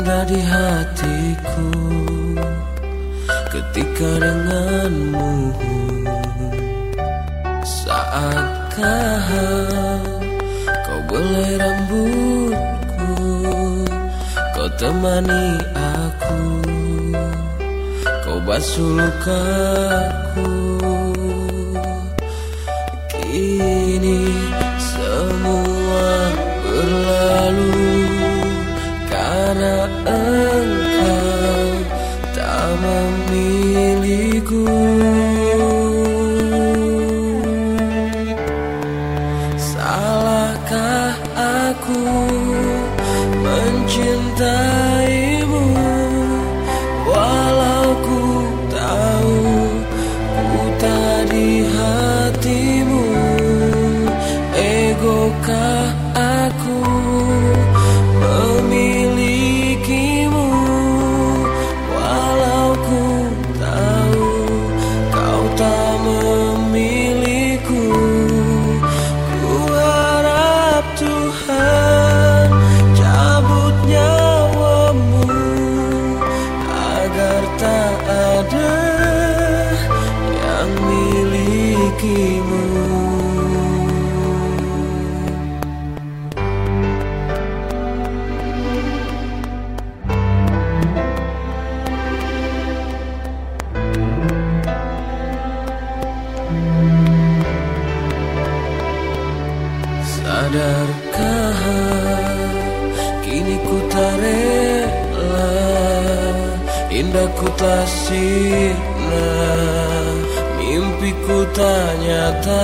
di hatiku ketika denganmu Saatkah kau belai rambutku Kau temani aku Kau basuh lukaku Karena engkau tak memiliku milikimu Sadarkah kini ku tak rela Indah ku tak sirna Mimpiku tak nyata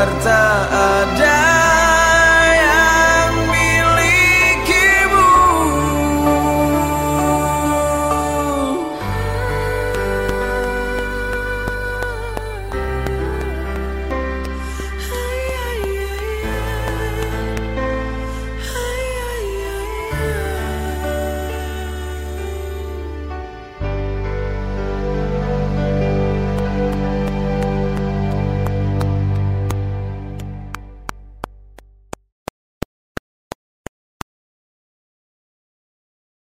serce